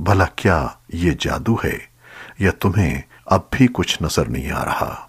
भला क्या ये जादू है? या तुम्हें अब भी कुछ नज़र नहीं आ रहा?